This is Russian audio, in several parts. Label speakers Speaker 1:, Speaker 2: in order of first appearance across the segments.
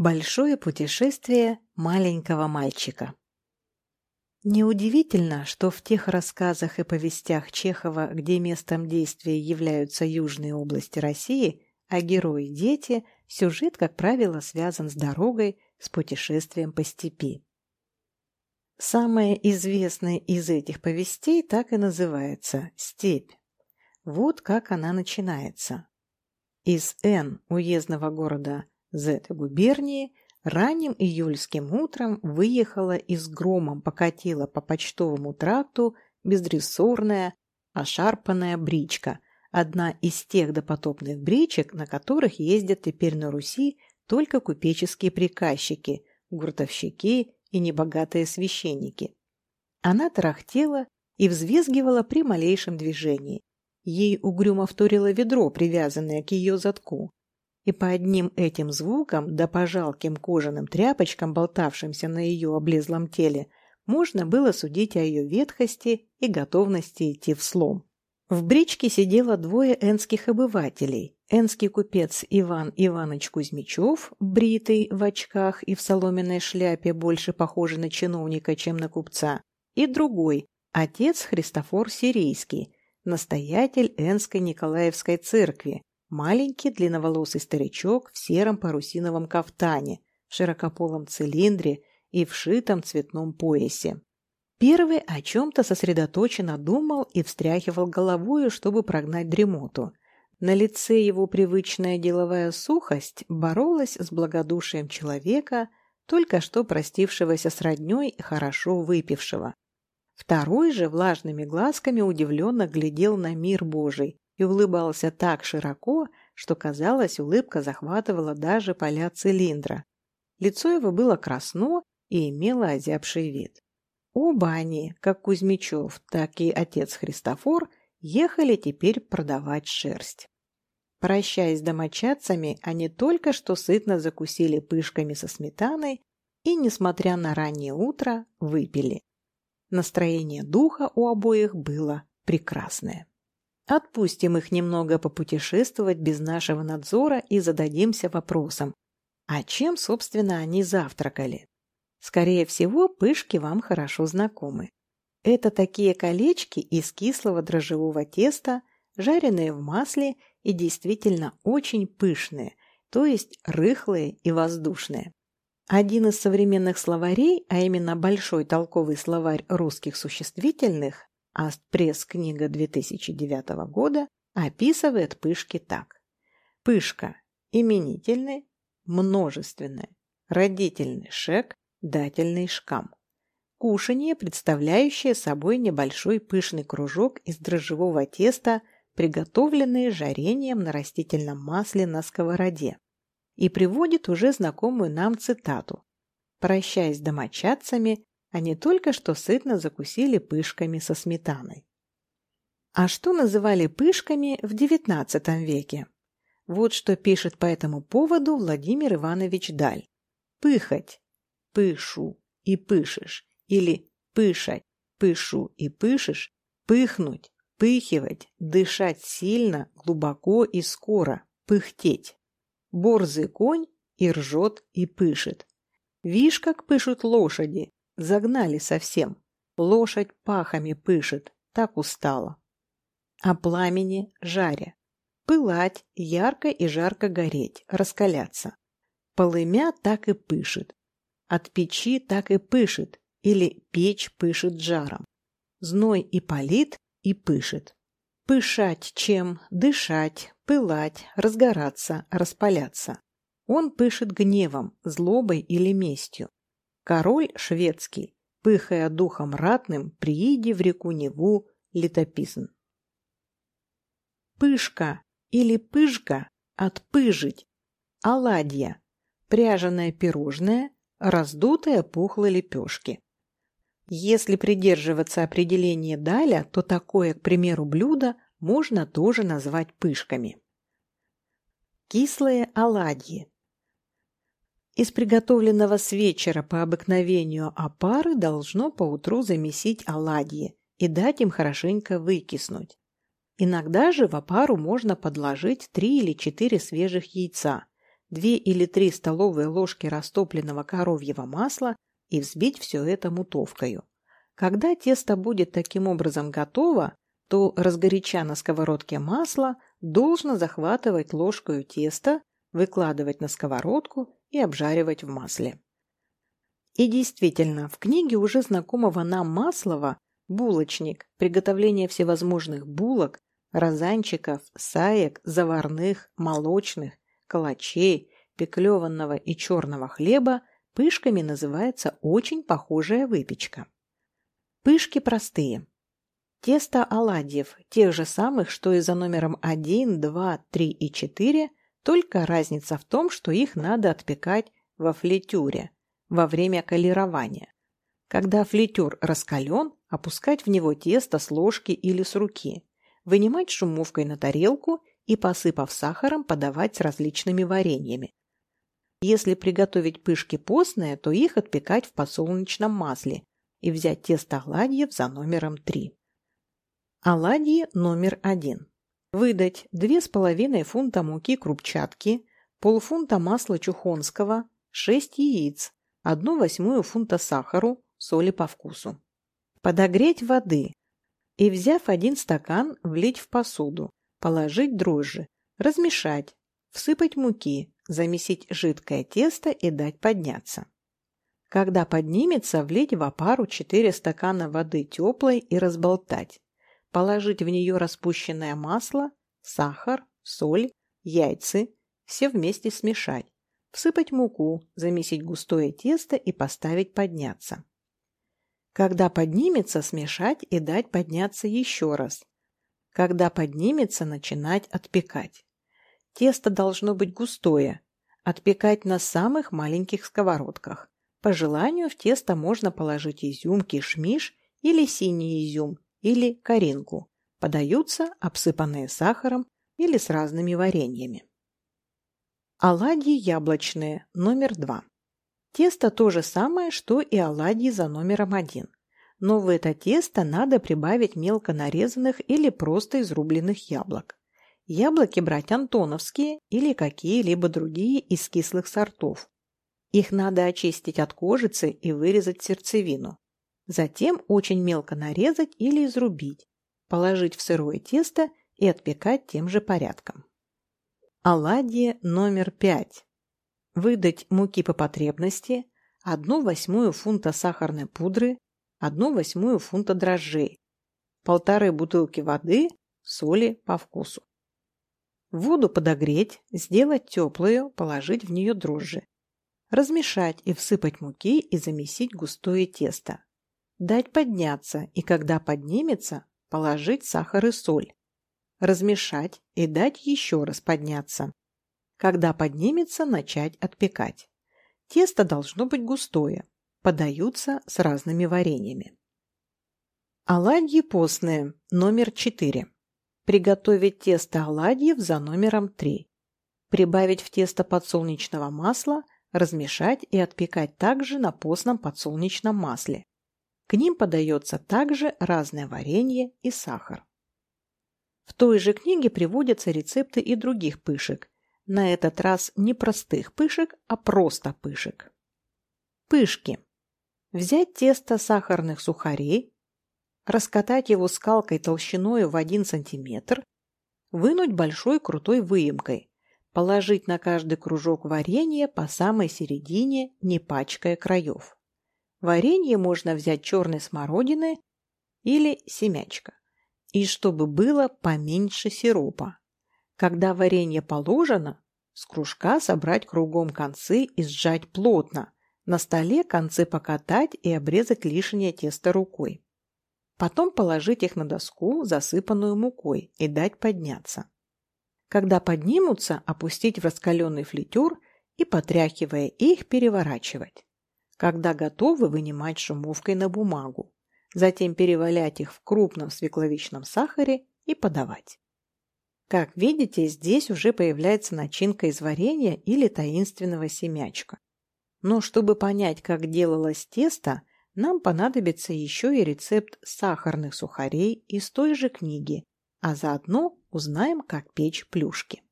Speaker 1: Большое путешествие маленького мальчика. Неудивительно, что в тех рассказах и повестях Чехова, где местом действия являются южные области России, а герои – дети, сюжет, как правило, связан с дорогой, с путешествием по степи. Самая известная из этих повестей так и называется «Степь». Вот как она начинается. Из Н уездного города З губернии ранним июльским утром выехала и с громом покатила по почтовому тракту бездрессорная, ошарпанная бричка, одна из тех допотопных бричек, на которых ездят теперь на Руси только купеческие приказчики, гуртовщики и небогатые священники. Она тарахтела и взвизгивала при малейшем движении. Ей угрюмо вторило ведро, привязанное к ее задку и по одним этим звукам, да по жалким кожаным тряпочкам, болтавшимся на ее облезлом теле, можно было судить о ее ветхости и готовности идти в слом. В бричке сидело двое энских обывателей. Энский купец Иван Иванович Кузьмичев, бритый в очках и в соломенной шляпе, больше похожий на чиновника, чем на купца, и другой, отец Христофор Сирийский, настоятель Энской Николаевской церкви, Маленький длинноволосый старичок в сером парусиновом кафтане, в широкополом цилиндре и вшитом цветном поясе. Первый о чем-то сосредоточенно думал и встряхивал головою, чтобы прогнать дремоту. На лице его привычная деловая сухость боролась с благодушием человека, только что простившегося с родней и хорошо выпившего. Второй же влажными глазками удивленно глядел на мир Божий, и улыбался так широко, что, казалось, улыбка захватывала даже поля цилиндра. Лицо его было красно и имело озябший вид. Оба они, как Кузьмичев, так и отец Христофор, ехали теперь продавать шерсть. Прощаясь с домочадцами, они только что сытно закусили пышками со сметаной и, несмотря на раннее утро, выпили. Настроение духа у обоих было прекрасное. Отпустим их немного попутешествовать без нашего надзора и зададимся вопросом, а чем, собственно, они завтракали? Скорее всего, пышки вам хорошо знакомы. Это такие колечки из кислого дрожжевого теста, жареные в масле и действительно очень пышные, то есть рыхлые и воздушные. Один из современных словарей, а именно большой толковый словарь русских существительных, Астпресс-книга 2009 года описывает пышки так. Пышка – именительный, множественный, родительный шек, дательный шкам. Кушанье, представляющее собой небольшой пышный кружок из дрожжевого теста, приготовленный жарением на растительном масле на сковороде. И приводит уже знакомую нам цитату. Прощаясь с домочадцами, они только что сытно закусили пышками со сметаной. А что называли пышками в XIX веке? Вот что пишет по этому поводу Владимир Иванович Даль. Пыхать, пышу и пышешь, или пышать, пышу и пышешь, пыхнуть, пыхивать, дышать сильно, глубоко и скоро, пыхтеть. Борзый конь и ржет и пышет. Вишь, как пышут лошади, Загнали совсем. Лошадь пахами пышет, так устала. А пламени жаря. Пылать, ярко и жарко гореть, раскаляться. Полымя так и пышет. От печи так и пышет, или печь пышет жаром. Зной и палит, и пышет. Пышать чем, дышать, пылать, разгораться, распаляться. Он пышет гневом, злобой или местью. Король шведский, пыхая духом ратным, прииди в реку Неву летописн. Пышка или пыжка – отпыжить, оладья – пряженое пирожное, раздутая пухлой лепешки. Если придерживаться определения Даля, то такое, к примеру, блюдо можно тоже назвать пышками. Кислые оладьи из приготовленного с вечера по обыкновению опары должно поутру замесить оладьи и дать им хорошенько выкиснуть. Иногда же в опару можно подложить три или четыре свежих яйца, 2 или 3 столовые ложки растопленного коровьего масла и взбить все это мутовкою. Когда тесто будет таким образом готово, то, разгоряча на сковородке масло, должно захватывать ложкою тесто, выкладывать на сковородку и обжаривать в масле. И действительно, в книге уже знакомого нам Маслова «Булочник. Приготовление всевозможных булок, розанчиков, саек, заварных, молочных, калачей, пеклеванного и черного хлеба пышками называется очень похожая выпечка. Пышки простые. Тесто оладьев, тех же самых, что и за номером 1, 2, 3 и 4, только разница в том, что их надо отпекать во флетюре во время колерования. Когда флетюр раскален, опускать в него тесто с ложки или с руки, вынимать шумовкой на тарелку и, посыпав сахаром, подавать с различными вареньями. Если приготовить пышки постные, то их отпекать в подсолнечном масле и взять тесто оладьев за номером 3. Оладьи номер 1. Выдать 2,5 фунта муки крупчатки, полфунта масла чухонского, 6 яиц, 1 восьмую фунта сахару, соли по вкусу. Подогреть воды и, взяв один стакан, влить в посуду, положить дрожжи, размешать, всыпать муки, замесить жидкое тесто и дать подняться. Когда поднимется, влить в опару 4 стакана воды теплой и разболтать положить в нее распущенное масло, сахар, соль, яйцы, все вместе смешать, всыпать муку, замесить густое тесто и поставить подняться. Когда поднимется, смешать и дать подняться еще раз. Когда поднимется, начинать отпекать. Тесто должно быть густое. Отпекать на самых маленьких сковородках. По желанию в тесто можно положить изюм, кишмиш или синий изюм или коринку. Подаются обсыпанные сахаром или с разными вареньями. Оладьи яблочные, номер два. Тесто то же самое, что и оладьи за номером один. Но в это тесто надо прибавить мелко нарезанных или просто изрубленных яблок. Яблоки брать антоновские или какие-либо другие из кислых сортов. Их надо очистить от кожицы и вырезать сердцевину. Затем очень мелко нарезать или изрубить, положить в сырое тесто и отпекать тем же порядком. Оладьи номер пять. Выдать муки по потребности, 1 восьмую фунта сахарной пудры, 1 восьмую фунта дрожжей, полторы бутылки воды, соли по вкусу. Воду подогреть, сделать теплую, положить в нее дрожжи. Размешать и всыпать муки и замесить густое тесто. Дать подняться и когда поднимется, положить сахар и соль. Размешать и дать еще раз подняться. Когда поднимется, начать отпекать. Тесто должно быть густое. Подаются с разными вареньями. Оладьи постные, номер 4. Приготовить тесто оладьев за номером 3. Прибавить в тесто подсолнечного масла, размешать и отпекать также на постном подсолнечном масле. К ним подается также разное варенье и сахар. В той же книге приводятся рецепты и других пышек, на этот раз не простых пышек, а просто пышек. Пышки. Взять тесто сахарных сухарей, раскатать его скалкой толщиной в 1 см, вынуть большой крутой выемкой, положить на каждый кружок варенья по самой середине, не пачкая краев. Варенье можно взять черной смородины или семячка. И чтобы было поменьше сиропа. Когда варенье положено, с кружка собрать кругом концы и сжать плотно. На столе концы покатать и обрезать лишнее тесто рукой. Потом положить их на доску, засыпанную мукой, и дать подняться. Когда поднимутся, опустить в раскаленный флитюр и, потряхивая их, переворачивать. Когда готовы, вынимать шумовкой на бумагу. Затем перевалять их в крупном свекловичном сахаре и подавать. Как видите, здесь уже появляется начинка из варенья или таинственного семячка. Но чтобы понять, как делалось тесто, нам понадобится еще и рецепт сахарных сухарей из той же книги, а заодно узнаем, как печь плюшки.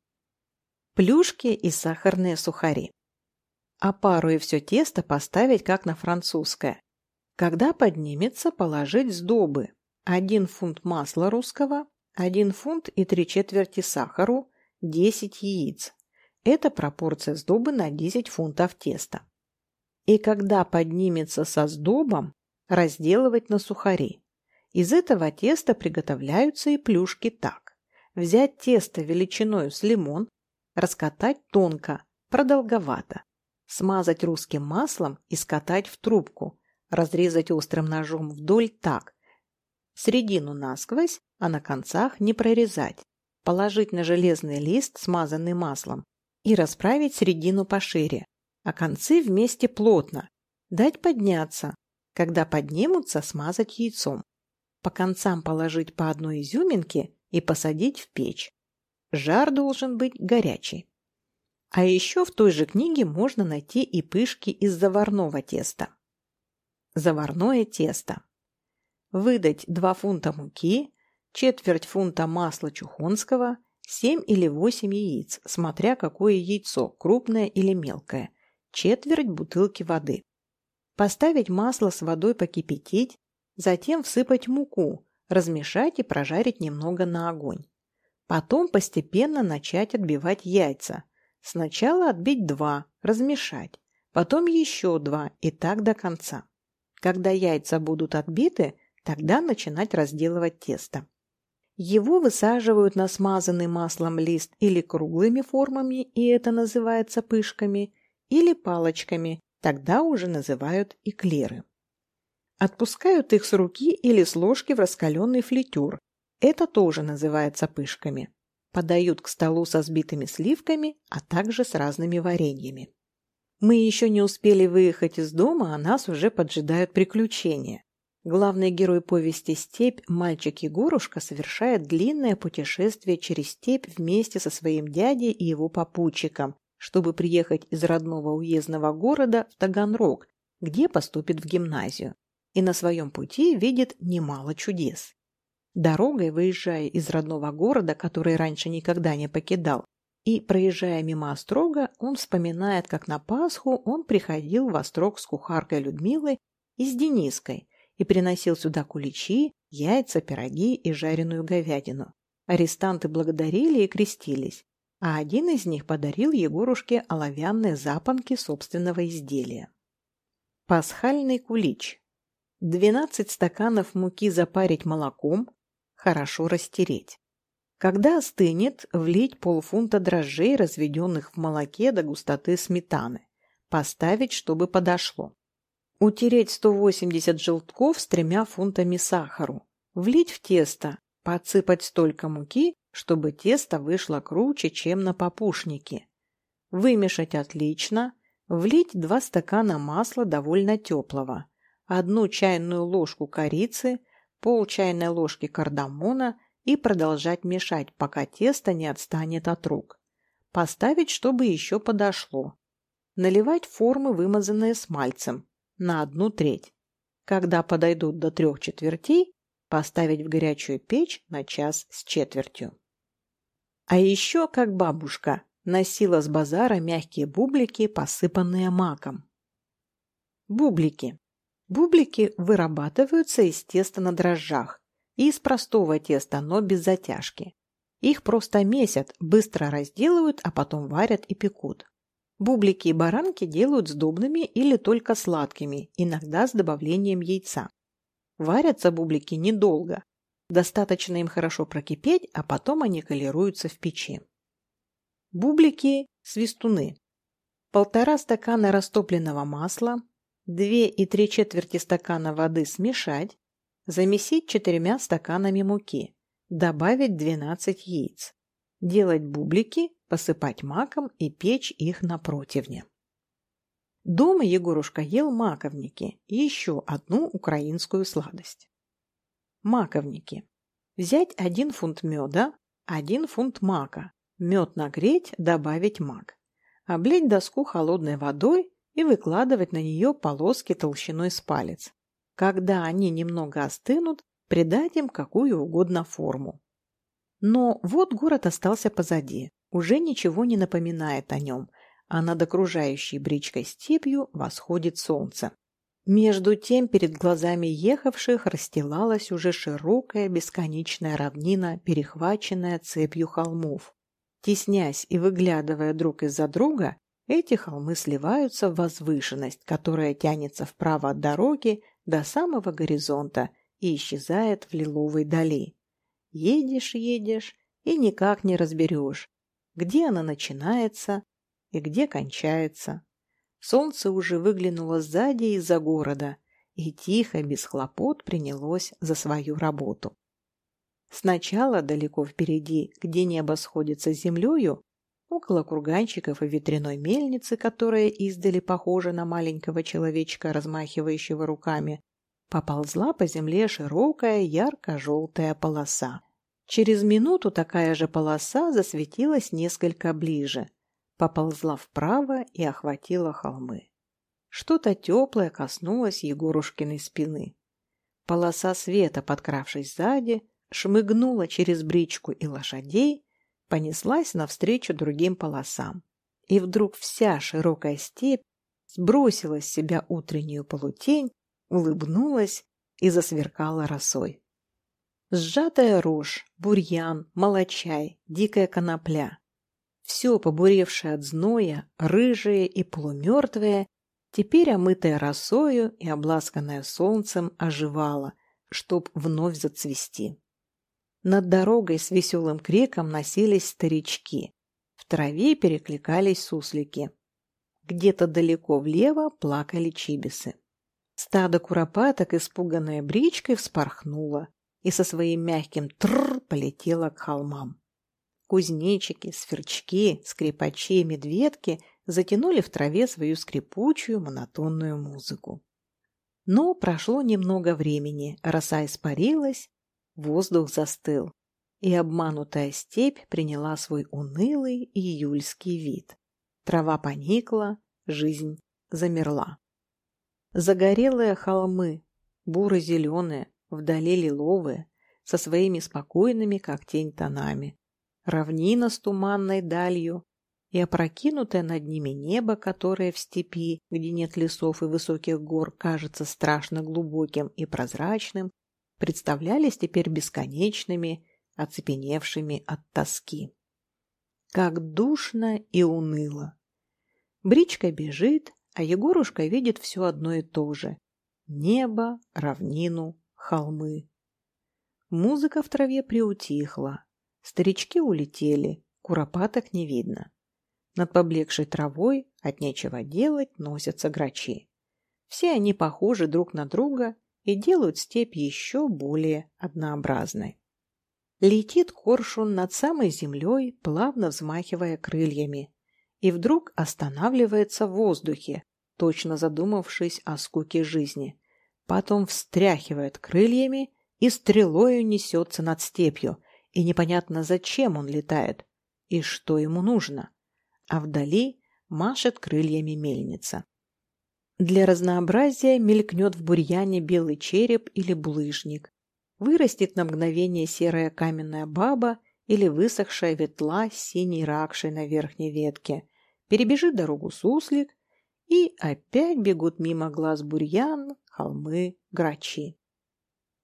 Speaker 1: плюшки и сахарные сухари. А пару и все тесто поставить как на французское. Когда поднимется, положить сдобы. 1 фунт масла русского, 1 фунт и 3 четверти сахару, 10 яиц. Это пропорция сдобы на 10 фунтов теста. И когда поднимется со сдобом, разделывать на сухари. Из этого теста приготовляются и плюшки так. Взять тесто величиной с лимон, раскатать тонко, продолговато, смазать русским маслом и скатать в трубку, разрезать острым ножом вдоль так, середину насквозь, а на концах не прорезать, положить на железный лист, смазанный маслом, и расправить середину пошире, а концы вместе плотно, дать подняться, когда поднимутся, смазать яйцом. По концам положить по одной изюминке и посадить в печь. Жар должен быть горячий. А еще в той же книге можно найти и пышки из заварного теста. Заварное тесто выдать 2 фунта муки, четверть фунта масла чухонского, 7 или 8 яиц, смотря какое яйцо, крупное или мелкое, четверть бутылки воды. Поставить масло с водой покипятить, затем всыпать муку, размешать и прожарить немного на огонь. Потом постепенно начать отбивать яйца. Сначала отбить два, размешать, потом еще два и так до конца. Когда яйца будут отбиты, Тогда начинать разделывать тесто. Его высаживают на смазанный маслом лист или круглыми формами, и это называется пышками, или палочками, тогда уже называют эклеры. Отпускают их с руки или с ложки в раскаленный флитюр, это тоже называется пышками. Подают к столу со сбитыми сливками, а также с разными вареньями. Мы еще не успели выехать из дома, а нас уже поджидают приключения. Главный герой повести «Степь» мальчик Егорушка совершает длинное путешествие через степь вместе со своим дядей и его попутчиком, чтобы приехать из родного уездного города в Таганрог, где поступит в гимназию. И на своем пути видит немало чудес. Дорогой, выезжая из родного города, который раньше никогда не покидал, и, проезжая мимо Острога, он вспоминает, как на Пасху он приходил в Острог с кухаркой Людмилой и с Дениской, и приносил сюда куличи, яйца, пироги и жареную говядину. Арестанты благодарили и крестились, а один из них подарил Егорушке оловянные запонки собственного изделия. Пасхальный кулич. 12 стаканов муки запарить молоком, хорошо растереть. Когда остынет, влить полфунта дрожжей, разведенных в молоке до густоты сметаны. Поставить, чтобы подошло. Утереть 180 желтков с тремя фунтами сахару. Влить в тесто, подсыпать столько муки, чтобы тесто вышло круче, чем на папушнике. Вымешать отлично. Влить 2 стакана масла довольно теплого, одну чайную ложку корицы, пол чайной ложки кардамона и продолжать мешать, пока тесто не отстанет от рук. Поставить, чтобы еще подошло. Наливать формы, вымазанные смальцем на одну треть. Когда подойдут до трех четвертей, поставить в горячую печь на час с четвертью. А еще, как бабушка, носила с базара мягкие бублики, посыпанные маком. Бублики. Бублики вырабатываются из теста на дрожжах и из простого теста, но без затяжки. Их просто месят, быстро разделывают, а потом варят и пекут. Бублики и баранки делают сдобными или только сладкими, иногда с добавлением яйца. Варятся бублики недолго. Достаточно им хорошо прокипеть, а потом они колируются в печи. Бублики – свистуны. Полтора стакана растопленного масла, 2 и 3 четверти стакана воды смешать, замесить четырьмя стаканами муки, добавить 12 яиц. Делать бублики посыпать маком и печь их на противне. Дома Егорушка ел маковники и еще одну украинскую сладость. Маковники. Взять один фунт меда, один фунт мака, мед нагреть, добавить мак. Облить доску холодной водой и выкладывать на нее полоски толщиной с палец. Когда они немного остынут, придать им какую угодно форму. Но вот город остался позади. уже ничего не напоминает о нем, а над окружающей бричкой степью восходит солнце. Между тем перед глазами ехавших расстилалась уже широкая бесконечная равнина, перехваченная цепью холмов. Теснясь и выглядывая друг из-за друга, эти холмы сливаются в возвышенность, которая тянется вправо от дороги до самого горизонта и исчезает в лиловой дали. Едешь, едешь и никак не разберешь, где она начинается и где кончается. Солнце уже выглянуло сзади из-за города и тихо, без хлопот, принялось за свою работу. Сначала далеко впереди, где небо сходится с землею, около курганчиков и ветряной мельницы, которая издали похожа на маленького человечка, размахивающего руками, поползла по земле широкая ярко-желтая полоса. Через минуту такая же полоса засветилась несколько ближе, поползла вправо и охватила холмы. Что-то теплое коснулось Егорушкиной спины. Полоса света, подкравшись сзади, шмыгнула через бричку и лошадей, понеслась навстречу другим полосам. И вдруг вся широкая степь сбросила с себя утреннюю полутень, улыбнулась и засверкала росой. Сжатая рожь, бурьян, молочай, дикая конопля. Все побуревшее от зноя, рыжее и полумертвое, теперь омытое росою и обласканное солнцем оживало, чтоб вновь зацвести. Над дорогой с веселым криком носились старички. В траве перекликались суслики. Где-то далеко влево плакали чибисы. Стадо куропаток, испуганное бричкой, вспорхнуло и со своим мягким тррр полетело к холмам. Кузнечики, сверчки, скрипачи и медведки затянули в траве свою скрипучую монотонную музыку. Но прошло немного времени, роса испарилась, Воздух застыл, и обманутая степь приняла свой унылый июльский вид. Трава поникла, жизнь замерла. Загорелые холмы, буро-зеленые, вдали лиловые, со своими спокойными, как тень, тонами. Равнина с туманной далью и опрокинутое над ними небо, которое в степи, где нет лесов и высоких гор, кажется страшно глубоким и прозрачным, представлялись теперь бесконечными, оцепеневшими от тоски. Как душно и уныло. Бричка бежит, а Егорушка видит все одно и то же. Небо, равнину, холмы. Музыка в траве приутихла. Старички улетели, куропаток не видно. Над поблекшей травой от нечего делать носятся грачи. Все они похожи друг на друга и делают степь еще более однообразной. Летит коршун над самой землей, плавно взмахивая крыльями, и вдруг останавливается в воздухе, точно задумавшись о скуке жизни. Потом встряхивает крыльями и стрелою несется над степью, и непонятно, зачем он летает и что ему нужно. А вдали машет крыльями мельница. Для разнообразия мелькнет в бурьяне белый череп или булыжник. Вырастет на мгновение серая каменная баба или высохшая ветла с синей ракшей на верхней ветке. Перебежит дорогу суслик, и опять бегут мимо глаз бурьян, холмы, грачи.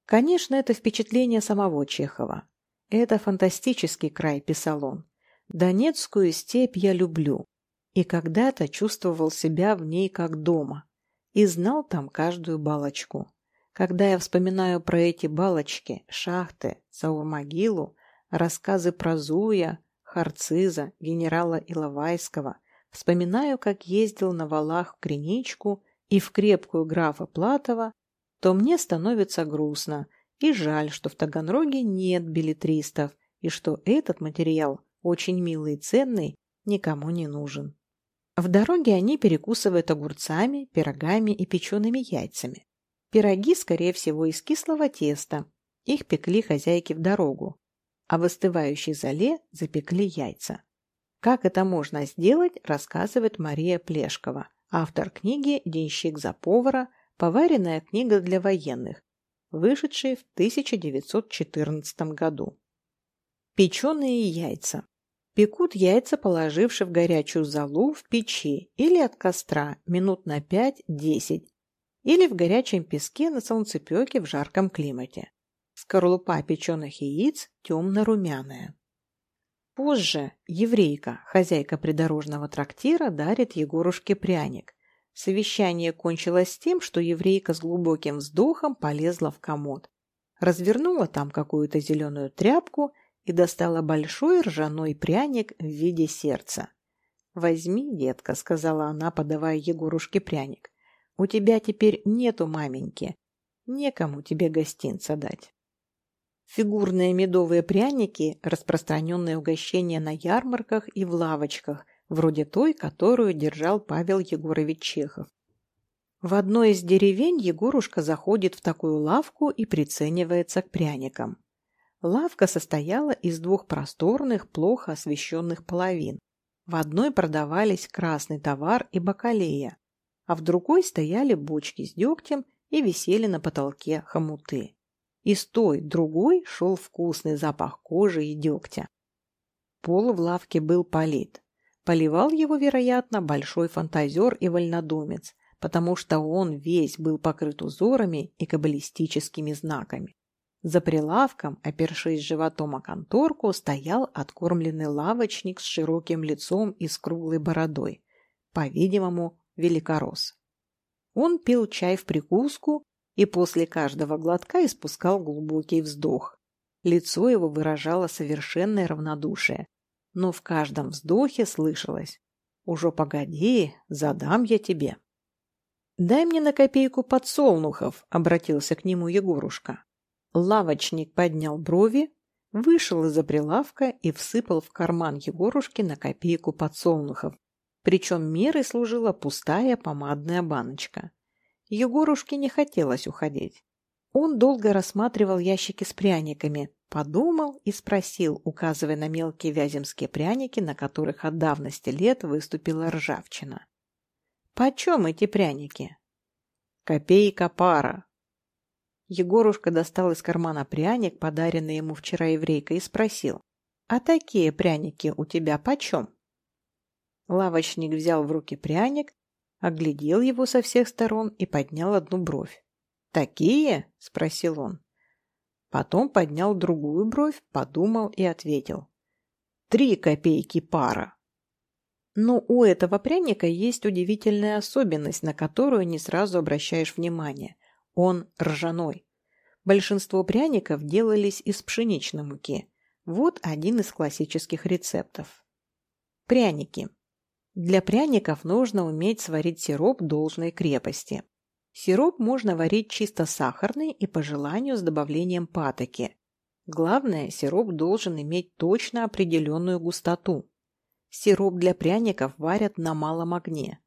Speaker 1: Конечно, это впечатление самого Чехова. Это фантастический край, писал он. Донецкую степь я люблю и когда-то чувствовал себя в ней как дома и знал там каждую балочку. Когда я вспоминаю про эти балочки, шахты, Саурмогилу, рассказы про Зуя, Харциза, генерала Иловайского, вспоминаю, как ездил на валах в Криничку и в крепкую графа Платова, то мне становится грустно и жаль, что в Таганроге нет билетристов и что этот материал, очень милый и ценный, никому не нужен. В дороге они перекусывают огурцами, пирогами и печеными яйцами. Пироги, скорее всего, из кислого теста. Их пекли хозяйки в дорогу. А в остывающей зале запекли яйца. Как это можно сделать, рассказывает Мария Плешкова, автор книги «Денщик за повара. Поваренная книга для военных», вышедшей в 1914 году. Печеные яйца. Пекут яйца, положивши в горячую золу в печи или от костра минут на 5-10, или в горячем песке на солнцепеке в жарком климате. Скорлупа печеных яиц темно-румяная. Позже еврейка, хозяйка придорожного трактира, дарит Егорушке пряник. Совещание кончилось тем, что еврейка с глубоким вздохом полезла в комод. Развернула там какую-то зеленую тряпку и достала большой ржаной пряник в виде сердца. «Возьми, детка», — сказала она, подавая Егорушке пряник. «У тебя теперь нету маменьки. Некому тебе гостинца дать». Фигурные медовые пряники – распространенное угощение на ярмарках и в лавочках, вроде той, которую держал Павел Егорович Чехов. В одной из деревень Егорушка заходит в такую лавку и приценивается к пряникам. Лавка состояла из двух просторных, плохо освещенных половин. В одной продавались красный товар и бакалея, а в другой стояли бочки с дегтем и висели на потолке хомуты. Из той, другой шел вкусный запах кожи и дегтя. Пол в лавке был полит. Поливал его, вероятно, большой фантазер и вольнодумец, потому что он весь был покрыт узорами и каббалистическими знаками. За прилавком, опершись животом о конторку, стоял откормленный лавочник с широким лицом и с круглой бородой, по-видимому, великорос. Он пил чай в прикуску и после каждого глотка испускал глубокий вздох. Лицо его выражало совершенное равнодушие, но в каждом вздохе слышалось «Уже погоди, задам я тебе». «Дай мне на копейку подсолнухов», — обратился к нему Егорушка. Лавочник поднял брови, вышел из-за прилавка и всыпал в карман Егорушки на копейку подсолнухов. Причем мерой служила пустая помадная баночка. Егорушке не хотелось уходить. Он долго рассматривал ящики с пряниками, подумал и спросил, указывая на мелкие вяземские пряники, на которых от давности лет выступила ржавчина. «Почем эти пряники?» «Копейка пара». Егорушка достал из кармана пряник, подаренный ему вчера еврейкой, и спросил, «А такие пряники у тебя почем?» Лавочник взял в руки пряник, оглядел его со всех сторон и поднял одну бровь. «Такие?» – спросил он. Потом поднял другую бровь, подумал и ответил. «Три копейки пара». Но у этого пряника есть удивительная особенность, на которую не сразу обращаешь внимание. Он ржаной. Большинство пряников делались из пшеничной муки. Вот один из классических рецептов. Пряники. Для пряников нужно уметь сварить сироп должной крепости. Сироп можно варить чисто сахарный и по желанию с добавлением патоки. Главное, сироп должен иметь точно определенную густоту. Сироп для пряников варят на малом огне.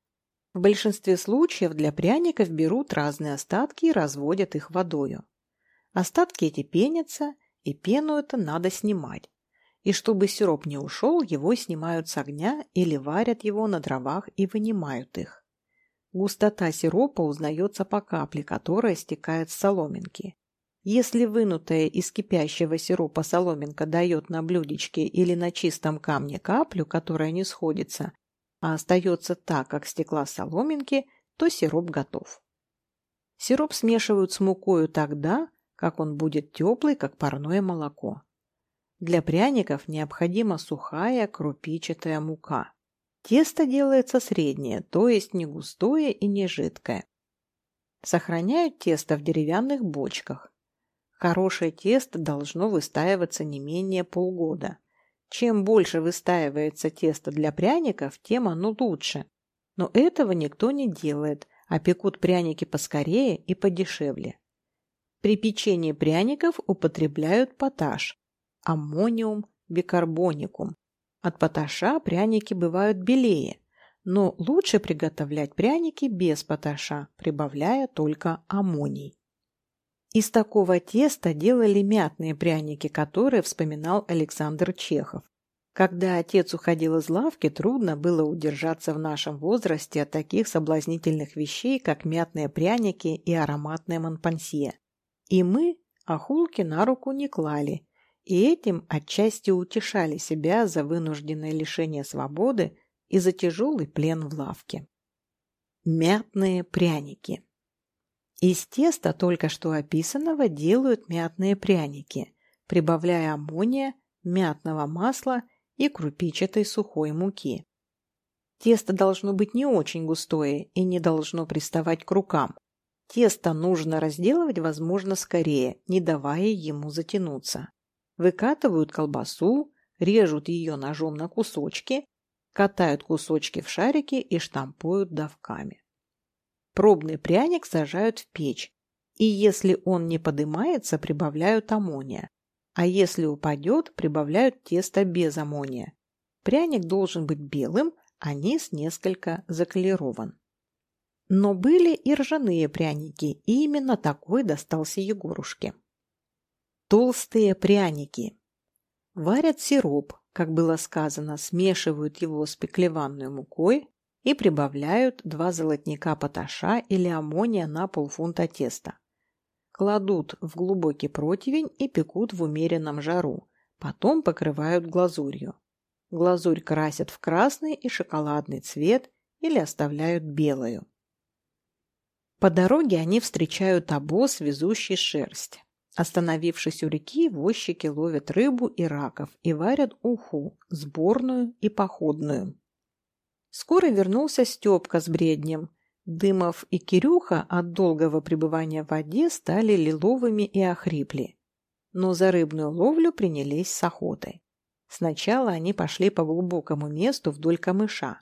Speaker 1: В большинстве случаев для пряников берут разные остатки и разводят их водою. Остатки эти пенятся, и пену это надо снимать и чтобы сироп не ушел, его снимают с огня или варят его на дровах и вынимают их. Густота сиропа узнается по капле, которая стекает с соломинки. Если вынутая из кипящего сиропа соломинка дает на блюдечке или на чистом камне каплю, которая не сходится, а остается так, как стекла соломинки, то сироп готов. Сироп смешивают с мукою тогда, как он будет теплый, как парное молоко. Для пряников необходима сухая крупичатая мука. Тесто делается среднее, то есть не густое и не жидкое. Сохраняют тесто в деревянных бочках. Хорошее тесто должно выстаиваться не менее полгода. Чем больше выстаивается тесто для пряников, тем оно лучше. Но этого никто не делает, а пекут пряники поскорее и подешевле. При печенье пряников употребляют поташ, аммониум бикарбоникум. От поташа пряники бывают белее, но лучше приготовлять пряники без поташа, прибавляя только аммоний. Из такого теста делали мятные пряники, которые вспоминал Александр Чехов. Когда отец уходил из лавки, трудно было удержаться в нашем возрасте от таких соблазнительных вещей, как мятные пряники и ароматное монпансье. И мы охулки на руку не клали и этим отчасти утешали себя за вынужденное лишение свободы и за тяжелый плен в лавке. Мятные пряники Из теста только что описанного делают мятные пряники, прибавляя аммония, мятного масла и крупичатой сухой муки. Тесто должно быть не очень густое и не должно приставать к рукам. Тесто нужно разделывать, возможно, скорее, не давая ему затянуться. Выкатывают колбасу, режут ее ножом на кусочки, катают кусочки в шарики и штампуют давками. Пробный пряник сажают в печь, и если он не подымается, прибавляют аммония, а если упадет, прибавляют тесто без аммония. Пряник должен быть белым, а низ несколько заколерован. Но были и ржаные пряники, и именно такой достался Егорушке. Толстые пряники. Варят сироп, как было сказано, смешивают его с пеклеванной мукой и прибавляют два золотника поташа или аммония на полфунта теста. Кладут в глубокий противень и пекут в умеренном жару, потом покрывают глазурью. Глазурь красят в красный и шоколадный цвет или оставляют белую. По дороге они встречают обоз, везущий шерсть. Остановившись у реки, возчики ловят рыбу и раков и варят уху, сборную и походную. Скоро вернулся Степка с бреднем. Дымов и Кирюха от долгого пребывания в воде стали лиловыми и охрипли. Но за рыбную ловлю принялись с охотой. Сначала они пошли по глубокому месту вдоль камыша.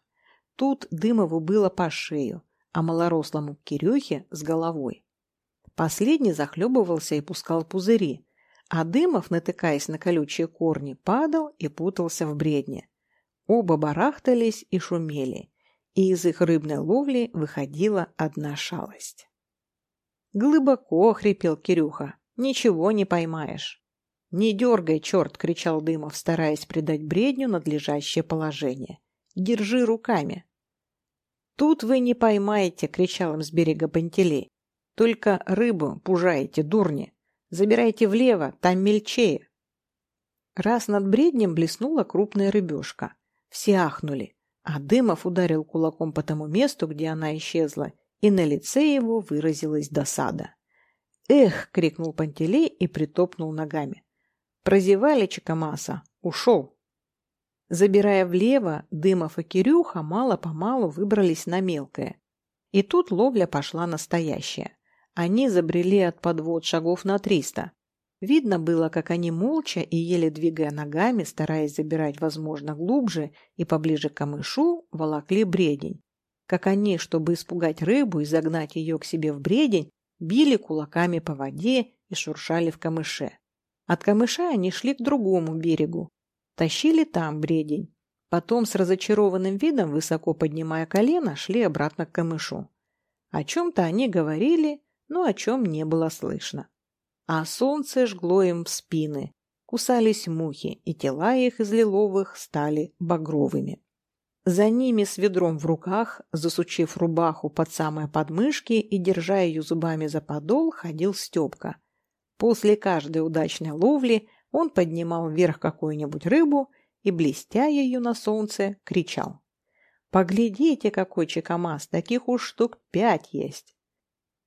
Speaker 1: Тут Дымову было по шею, а малорослому Кирюхе с головой. Последний захлебывался и пускал пузыри, а Дымов, натыкаясь на колючие корни, падал и путался в бредне. Оба барахтались и шумели, и из их рыбной ловли выходила одна шалость. «Глубоко!» — хрипел Кирюха. «Ничего не поймаешь!» «Не дергай, черт!» — кричал Дымов, стараясь придать бредню надлежащее положение. «Держи руками!» «Тут вы не поймаете!» — кричал им с берега Пантелей. «Только рыбу пужаете, дурни! Забирайте влево, там мельчее!» Раз над бреднем блеснула крупная рыбешка. Все ахнули, а Дымов ударил кулаком по тому месту, где она исчезла, и на лице его выразилась досада. «Эх!» — крикнул Пантелей и притопнул ногами. «Прозевали Чекамаса! Ушел!» Забирая влево, Дымов и Кирюха мало-помалу выбрались на мелкое. И тут ловля пошла настоящая. Они забрели от подвод шагов на триста. Видно было, как они молча и еле двигая ногами, стараясь забирать, возможно, глубже и поближе к камышу, волокли бредень. Как они, чтобы испугать рыбу и загнать ее к себе в бредень, били кулаками по воде и шуршали в камыше. От камыша они шли к другому берегу, Тащили там бредень. Потом с разочарованным видом, высоко поднимая колено, шли обратно к камышу. О чем-то они говорили, но о чем не было слышно. А солнце жгло им в спины, кусались мухи, и тела их из лиловых стали багровыми. За ними с ведром в руках, засучив рубаху под самые подмышки и держа ее зубами за подол, ходил Степка. После каждой удачной ловли он поднимал вверх какую-нибудь рыбу и, блестя ее на солнце, кричал. «Поглядите, какой чекамаз! Таких уж штук пять есть!»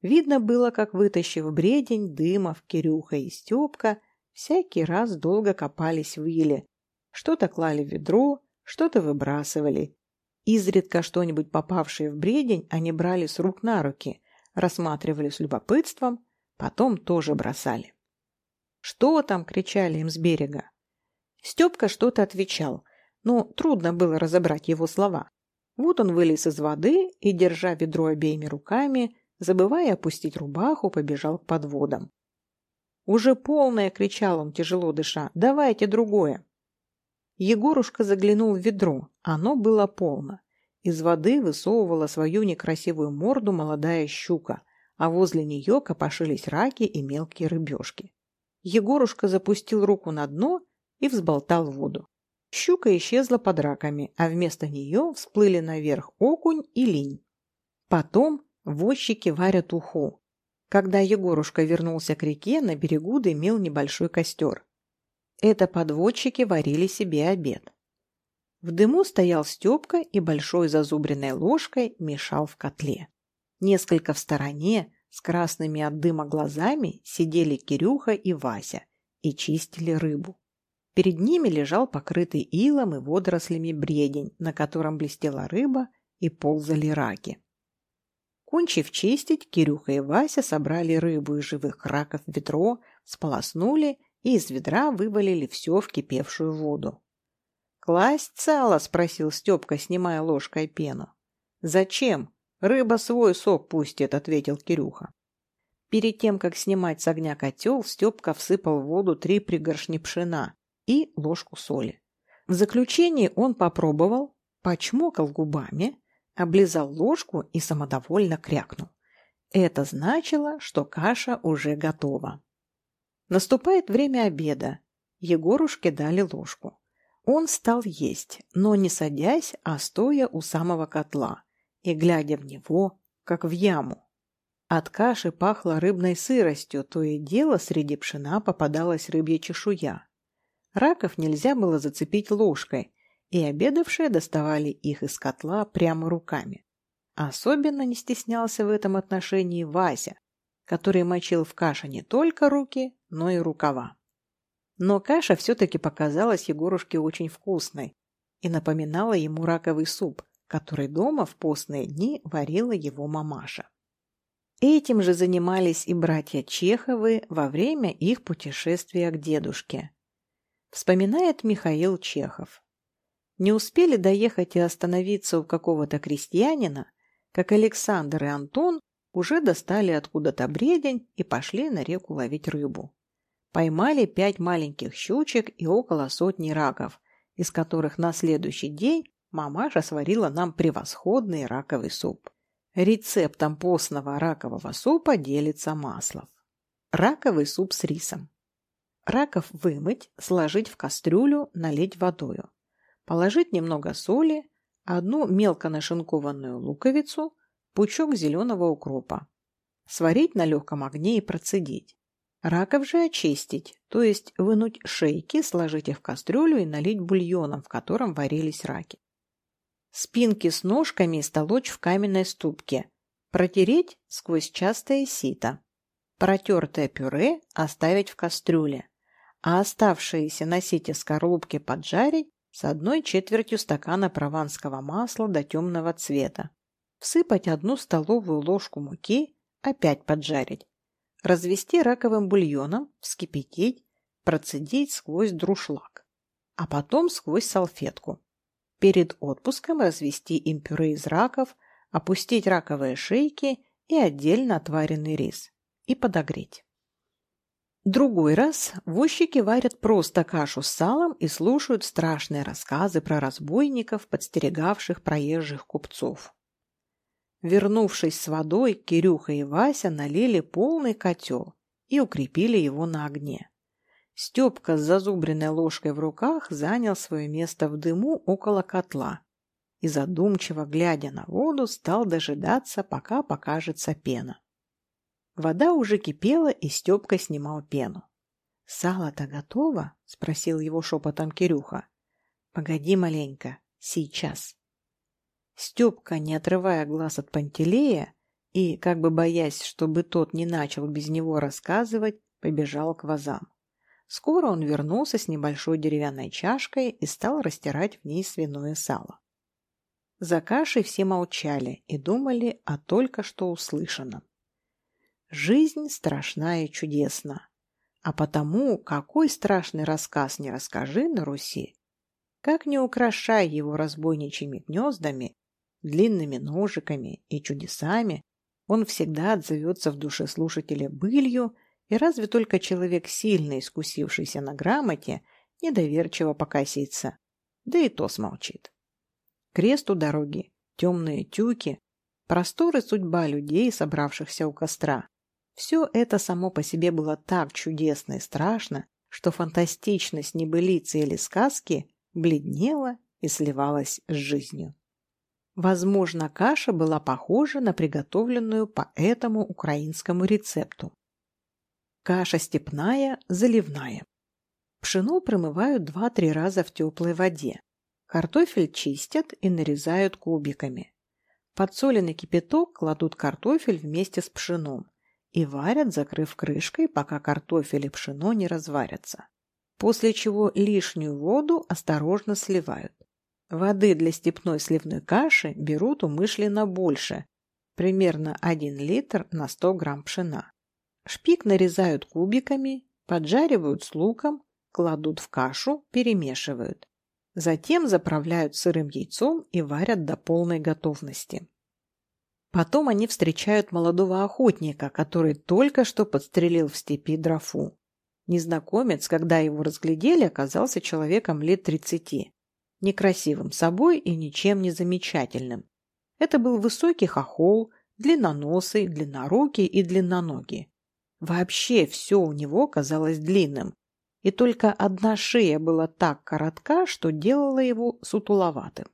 Speaker 1: Видно было, как, вытащив бредень, Дымов, Кирюха и Степка, всякий раз долго копались в иле. Что-то клали в ведро, что-то выбрасывали. Изредка что-нибудь попавшее в бредень они брали с рук на руки, рассматривали с любопытством, потом тоже бросали. «Что там?» — кричали им с берега. Степка что-то отвечал, но трудно было разобрать его слова. Вот он вылез из воды и, держа ведро обеими руками, забывая опустить рубаху, побежал к подводам. «Уже полное!» — кричал он, тяжело дыша. «Давайте другое!» Егорушка заглянул в ведро. Оно было полно. Из воды высовывала свою некрасивую морду молодая щука, а возле нее копошились раки и мелкие рыбешки. Егорушка запустил руку на дно и взболтал воду. Щука исчезла под раками, а вместо нее всплыли наверх окунь и линь. Потом возчики варят уху. Когда Егорушка вернулся к реке, на берегу дымил небольшой костер. Это подводчики варили себе обед. В дыму стоял Степка и большой зазубренной ложкой мешал в котле. Несколько в стороне, с красными от дыма глазами, сидели Кирюха и Вася и чистили рыбу. Перед ними лежал покрытый илом и водорослями бредень, на котором блестела рыба и ползали раки. Кончив чистить, Кирюха и Вася собрали рыбу из живых раков в ведро, сполоснули и из ведра вывалили все в кипевшую воду. «Класть сало?» – спросил Степка, снимая ложкой пену. «Зачем? Рыба свой сок пустит», – ответил Кирюха. Перед тем, как снимать с огня котел, Степка всыпал в воду три пригоршни пшена и ложку соли. В заключении он попробовал, почмокал губами, облизал ложку и самодовольно крякнул. Это значило, что каша уже готова. Наступает время обеда. Егорушке дали ложку. Он стал есть, но не садясь, а стоя у самого котла и глядя в него, как в яму. От каши пахло рыбной сыростью, то и дело среди пшена попадалась рыбья чешуя. Раков нельзя было зацепить ложкой, и обедавшие доставали их из котла прямо руками. Особенно не стеснялся в этом отношении Вася, который мочил в каше не только руки, но и рукава. Но каша все-таки показалась Егорушке очень вкусной и напоминала ему раковый суп, который дома в постные дни варила его мамаша. Этим же занимались и братья Чеховы во время их путешествия к дедушке. Вспоминает Михаил Чехов. Не успели доехать и остановиться у какого-то крестьянина, как Александр и Антон уже достали откуда-то бредень и пошли на реку ловить рыбу. Поймали пять маленьких щучек и около сотни раков, из которых на следующий день мамаша сварила нам превосходный раковый суп. Рецептом постного ракового супа делится Маслов. Раковый суп с рисом. Раков вымыть, сложить в кастрюлю, налить водою положить немного соли, одну мелко нашинкованную луковицу, пучок зеленого укропа. Сварить на легком огне и процедить. Раков же очистить, то есть вынуть шейки, сложить их в кастрюлю и налить бульоном, в котором варились раки. Спинки с ножками столочь в каменной ступке. Протереть сквозь частое сито. Протертое пюре оставить в кастрюле, а оставшиеся на сите скорлупки поджарить с одной четвертью стакана прованского масла до темного цвета. Всыпать одну столовую ложку муки, опять поджарить. Развести раковым бульоном, вскипятить, процедить сквозь друшлаг, а потом сквозь салфетку. Перед отпуском развести им пюре из раков, опустить раковые шейки и отдельно отваренный рис и подогреть. Другой раз возчики варят просто кашу с салом и слушают страшные рассказы про разбойников, подстерегавших проезжих купцов. Вернувшись с водой, Кирюха и Вася налили полный котел и укрепили его на огне. Степка с зазубренной ложкой в руках занял свое место в дыму около котла и, задумчиво глядя на воду, стал дожидаться, пока покажется пена. Вода уже кипела, и Степка снимал пену. «Сало-то готово?» — спросил его шепотом Кирюха. «Погоди маленько, сейчас». Степка, не отрывая глаз от Пантелея и, как бы боясь, чтобы тот не начал без него рассказывать, побежал к вазам. Скоро он вернулся с небольшой деревянной чашкой и стал растирать в ней свиное сало. За кашей все молчали и думали о только что услышанном. Жизнь страшна и чудесна. А потому, какой страшный рассказ не расскажи на Руси, как не украшай его разбойничьими гнездами, длинными ножиками и чудесами, он всегда отзовется в душе слушателя былью, и разве только человек, сильно искусившийся на грамоте, недоверчиво покосится, да и то смолчит. Крест у дороги, темные тюки, просторы судьба людей, собравшихся у костра, все это само по себе было так чудесно и страшно, что фантастичность небылицы или сказки бледнела и сливалась с жизнью. Возможно, каша была похожа на приготовленную по этому украинскому рецепту. Каша степная, заливная. Пшено промывают два-три раза в теплой воде. Картофель чистят и нарезают кубиками. Подсоленный кипяток кладут картофель вместе с пшеном и варят, закрыв крышкой, пока картофель и пшено не разварятся. После чего лишнюю воду осторожно сливают. Воды для степной сливной каши берут умышленно больше, примерно 1 литр на 100 грамм пшена. Шпик нарезают кубиками, поджаривают с луком, кладут в кашу, перемешивают. Затем заправляют сырым яйцом и варят до полной готовности. Потом они встречают молодого охотника, который только что подстрелил в степи дрофу. Незнакомец, когда его разглядели, оказался человеком лет тридцати некрасивым собой и ничем не замечательным. Это был высокий хохол, длинноносый, длиннорукий и длинноногий. Вообще все у него казалось длинным, и только одна шея была так коротка, что делала его сутуловатым.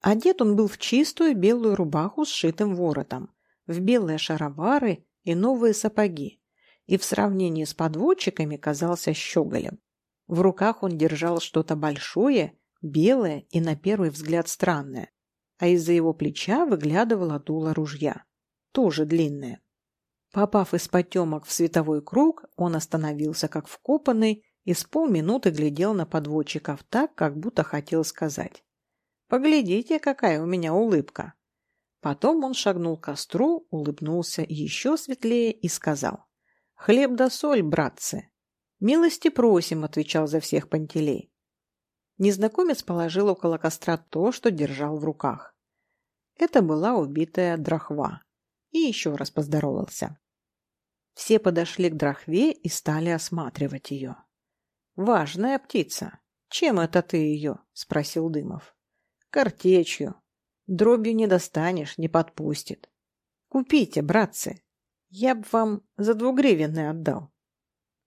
Speaker 1: Одет он был в чистую белую рубаху с шитым воротом, в белые шаровары и новые сапоги, и в сравнении с подводчиками казался щеголем. В руках он держал что-то большое белое и на первый взгляд странное, а из-за его плеча выглядывало дуло ружья, тоже длинное. Попав из потемок в световой круг, он остановился как вкопанный и с полминуты глядел на подводчиков так, как будто хотел сказать «Поглядите, какая у меня улыбка!» Потом он шагнул к костру, улыбнулся еще светлее и сказал «Хлеб да соль, братцы!» «Милости просим», — отвечал за всех Пантелей. Незнакомец положил около костра то, что держал в руках. Это была убитая драхва. И еще раз поздоровался. Все подошли к драхве и стали осматривать ее. «Важная птица. Чем это ты ее?» – спросил Дымов. «Картечью. Дробью не достанешь, не подпустит. Купите, братцы. Я б вам за двугривенный отдал».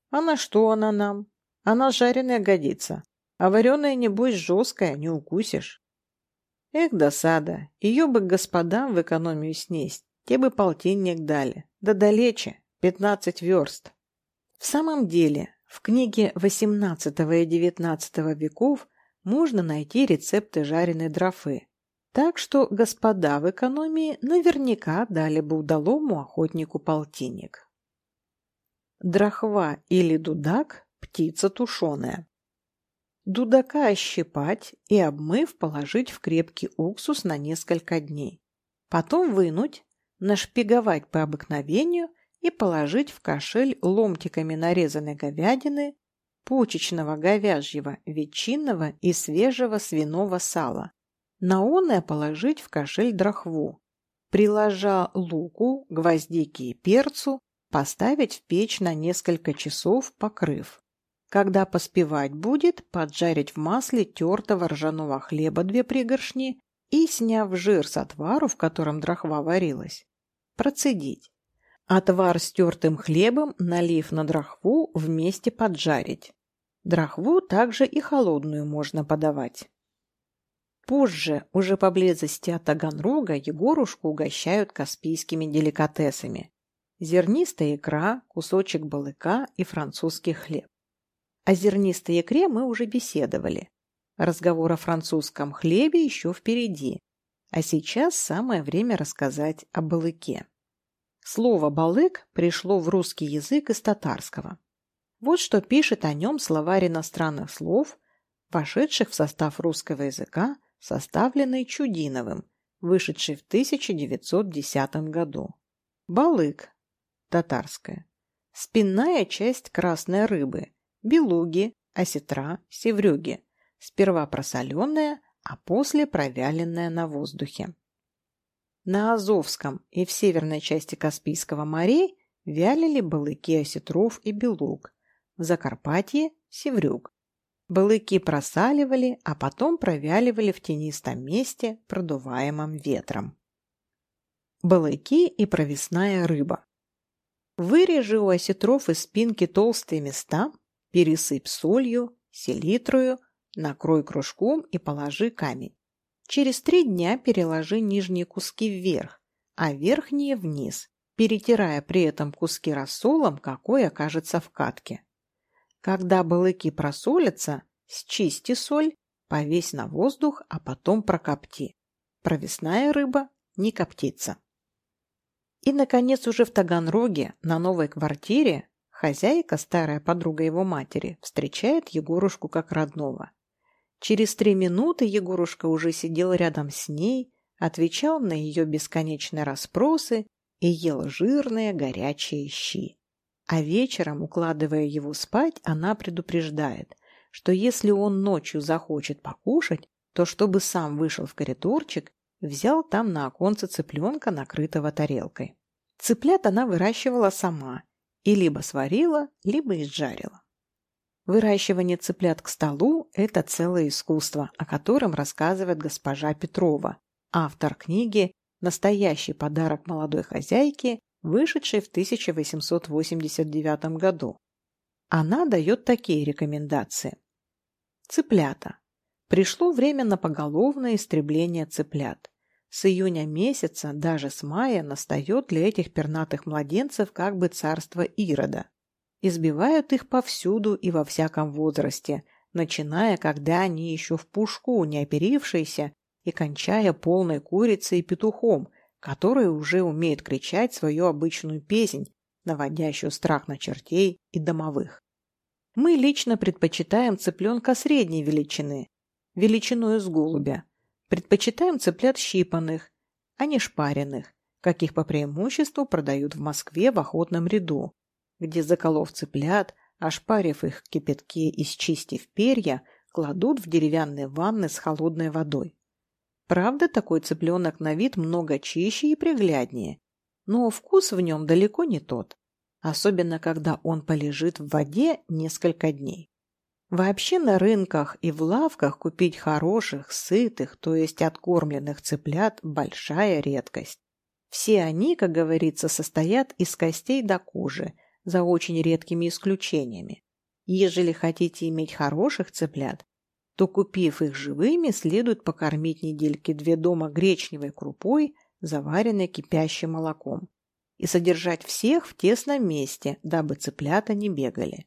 Speaker 1: «А на что она нам? Она жареная годится. А вареная, небось, жесткая, не укусишь. Эх, досада, ее бы господам в экономию снесть, те бы полтинник дали. Да далече, пятнадцать верст. В самом деле, в книге XVIII и XIX веков можно найти рецепты жареной дрофы. Так что господа в экономии наверняка дали бы удалому охотнику полтинник. Драхва или дудак – птица тушеная. Дудака ощипать и, обмыв, положить в крепкий уксус на несколько дней. Потом вынуть, нашпиговать по обыкновению и положить в кошель ломтиками нарезанной говядины, почечного говяжьего, ветчинного и свежего свиного сала. На оное положить в кошель драхву. Приложа луку, гвоздики и перцу, поставить в печь на несколько часов, покрыв. Когда поспевать будет, поджарить в масле тертого ржаного хлеба две пригоршни и, сняв жир с отвару, в котором драхва варилась, процедить. Отвар с тертым хлебом, налив на драхву, вместе поджарить. Драхву также и холодную можно подавать. Позже, уже поблизости от Таганрога, Егорушку угощают каспийскими деликатесами. Зернистая икра, кусочек балыка и французский хлеб. О зернистой икре мы уже беседовали. Разговор о французском хлебе еще впереди. А сейчас самое время рассказать о балыке. Слово «балык» пришло в русский язык из татарского. Вот что пишет о нем словарь иностранных слов, вошедших в состав русского языка, составленный Чудиновым, вышедший в 1910 году. Балык. Татарская. Спинная часть красной рыбы, белуги, осетра, севрюги, сперва просоленная, а после провяленная на воздухе. На Азовском и в северной части Каспийского морей вялили балыки осетров и белуг, в Закарпатье – севрюг. Балыки просаливали, а потом провяливали в тенистом месте, продуваемом ветром. Балыки и провесная рыба. Вырежи у осетров из спинки толстые места, Пересыпь солью, селитрою, накрой кружком и положи камень. Через три дня переложи нижние куски вверх, а верхние вниз, перетирая при этом куски рассолом, какой окажется в катке. Когда балыки просолятся, счисти соль, повесь на воздух, а потом прокопти. Провесная рыба не коптится. И, наконец, уже в Таганроге, на новой квартире, хозяйка, старая подруга его матери, встречает Егорушку как родного. Через три минуты Егорушка уже сидел рядом с ней, отвечал на ее бесконечные расспросы и ел жирные горячие щи. А вечером, укладывая его спать, она предупреждает, что если он ночью захочет покушать, то чтобы сам вышел в коридорчик, взял там на оконце цыпленка, накрытого тарелкой. Цыплят она выращивала сама и либо сварила, либо изжарила. Выращивание цыплят к столу – это целое искусство, о котором рассказывает госпожа Петрова, автор книги «Настоящий подарок молодой хозяйке», вышедшей в 1889 году. Она дает такие рекомендации. Цыплята. Пришло время на поголовное истребление цыплят. С июня месяца, даже с мая, настает для этих пернатых младенцев как бы царство Ирода. Избивают их повсюду и во всяком возрасте, начиная, когда они еще в пушку, не оперившиеся, и кончая полной курицей и петухом, который уже умеет кричать свою обычную песнь, наводящую страх на чертей и домовых. Мы лично предпочитаем цыпленка средней величины, величиной с голубя. Предпочитаем цыплят щипанных, а не шпаренных, каких по преимуществу продают в Москве в охотном ряду, где, заколов цыплят, ошпарив их в кипятке и счистив перья, кладут в деревянные ванны с холодной водой. Правда, такой цыпленок на вид много чище и пригляднее, но вкус в нем далеко не тот, особенно когда он полежит в воде несколько дней. Вообще на рынках и в лавках купить хороших, сытых, то есть откормленных цыплят – большая редкость. Все они, как говорится, состоят из костей до кожи, за очень редкими исключениями. Ежели хотите иметь хороших цыплят, то, купив их живыми, следует покормить недельки две дома гречневой крупой, заваренной кипящим молоком, и содержать всех в тесном месте, дабы цыплята не бегали.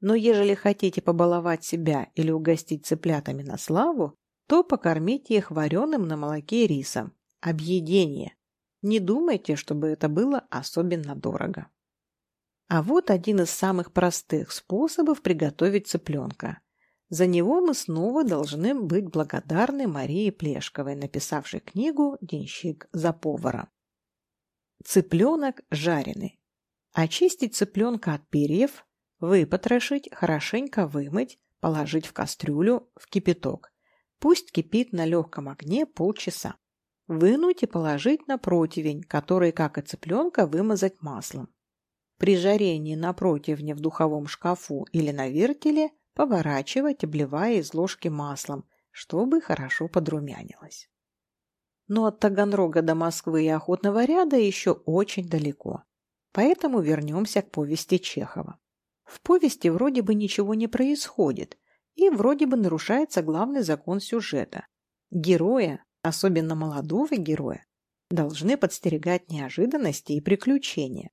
Speaker 1: Но ежели хотите побаловать себя или угостить цыплятами на славу, то покормите их вареным на молоке рисом. Объедение. Не думайте, чтобы это было особенно дорого. А вот один из самых простых способов приготовить цыпленка. За него мы снова должны быть благодарны Марии Плешковой, написавшей книгу «Денщик за повара». Цыпленок жареный. Очистить цыпленка от перьев, выпотрошить, хорошенько вымыть, положить в кастрюлю, в кипяток. Пусть кипит на легком огне полчаса. Вынуть и положить на противень, который, как и цыпленка, вымазать маслом. При жарении на противне в духовом шкафу или на вертеле поворачивать, обливая из ложки маслом, чтобы хорошо подрумянилось. Но от Таганрога до Москвы и Охотного ряда еще очень далеко. Поэтому вернемся к повести Чехова. В повести вроде бы ничего не происходит, и вроде бы нарушается главный закон сюжета. Героя, особенно молодого героя, должны подстерегать неожиданности и приключения.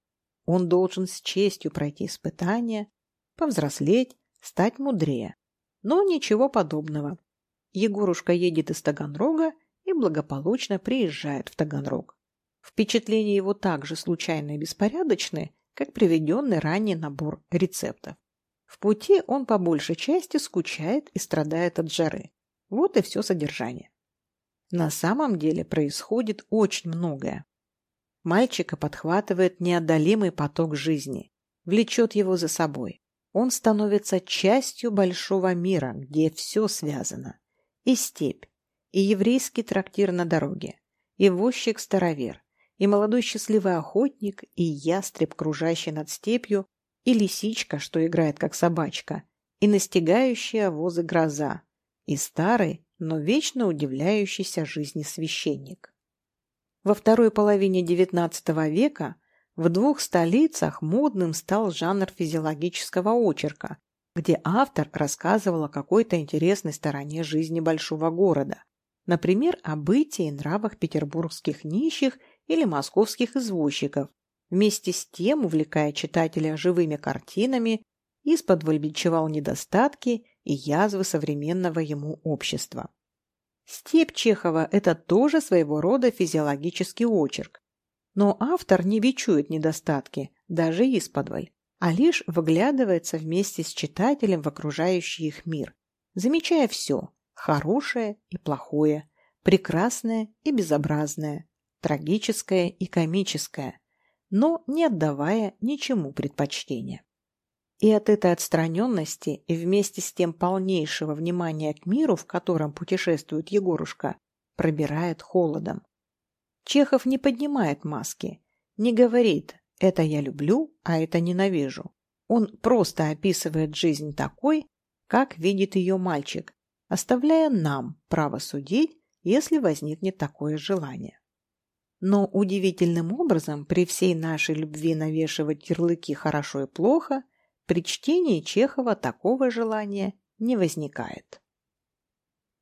Speaker 1: Он должен с честью пройти испытания, повзрослеть, стать мудрее. Но ничего подобного. Егорушка едет из Таганрога и благополучно приезжает в Таганрог. Впечатления его также случайны и беспорядочны, как приведенный ранее набор рецептов. В пути он по большей части скучает и страдает от жары. Вот и все содержание. На самом деле происходит очень многое. Мальчика подхватывает неодолимый поток жизни, влечет его за собой. Он становится частью большого мира, где все связано. И степь, и еврейский трактир на дороге, и возчик-старовер, и молодой счастливый охотник, и ястреб, кружащий над степью, и лисичка, что играет как собачка, и настигающая возы гроза, и старый, но вечно удивляющийся жизни священник. Во второй половине XIX века в двух столицах модным стал жанр физиологического очерка, где автор рассказывал о какой-то интересной стороне жизни большого города, например, о бытии и нравах петербургских нищих или московских извозчиков, вместе с тем увлекая читателя живыми картинами бичевал недостатки и язвы современного ему общества. Степь Чехова – это тоже своего рода физиологический очерк. Но автор не бичует недостатки, даже исподволь, а лишь выглядывается вместе с читателем в окружающий их мир, замечая все – хорошее и плохое, прекрасное и безобразное, трагическое и комическое, но не отдавая ничему предпочтения. И от этой отстраненности и вместе с тем полнейшего внимания к миру, в котором путешествует Егорушка, пробирает холодом. Чехов не поднимает маски, не говорит «это я люблю, а это ненавижу». Он просто описывает жизнь такой, как видит ее мальчик, оставляя нам право судить, если возникнет такое желание. Но удивительным образом при всей нашей любви навешивать ярлыки «хорошо» и «плохо» При чтении Чехова такого желания не возникает.